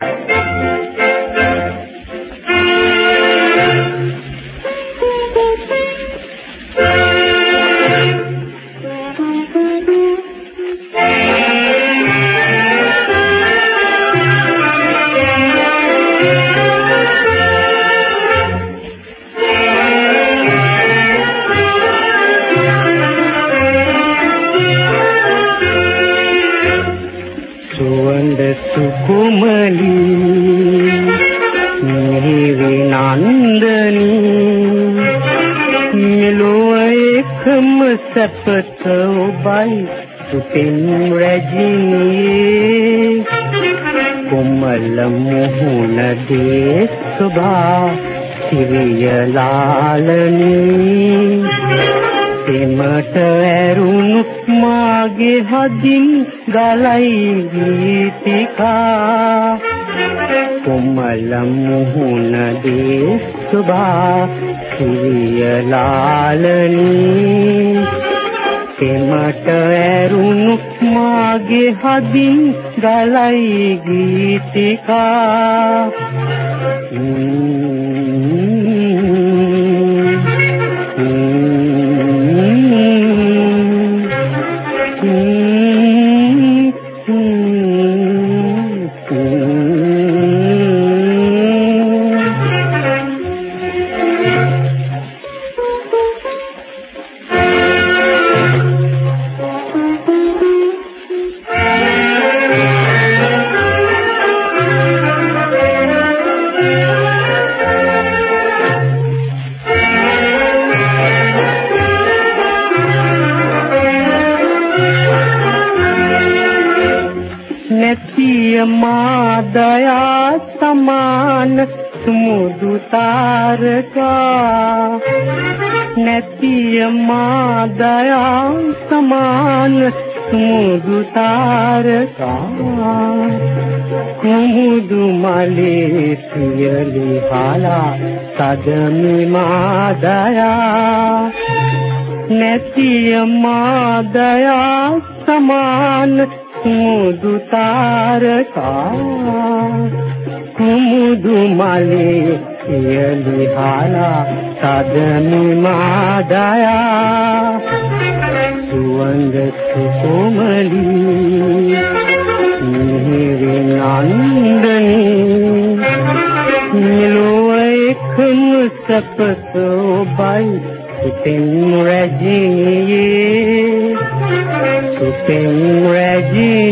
Thank you. සුවඳ සුකුමලි නිවි නන්දනී. මෙලොව එකම සැපත ඔබයි සුපින් රැජිනියේ කොමල මුහුණ දේ සුභා සිරිය ලාලනී. මාගේ හදින් ගලයි ගීතිකා. කොමල මුහුණ දේ සුභා සිරිය ලාලනී සෙමට ඇරුණු මාගේ හදින් ගලයි ගීතිකා. නැතිය මාදයා සමාන සුමුදු තාරකා නැතිය මාදයා සමාන සුමුදු තාරකා කුමුදු මලේ පියලි හලා සදමි මාදයා නැතිය මාදයා සමාන කුමුදු තාරකා කුමුදු මලේ පියලි හලා සදමි මාදයා සුවඳ සුකුමලි මිහිරි නන්දනී නිලුව එකම සපත ඔබයි සුපින් රැජිනියේ සුපින් රැජිනියේ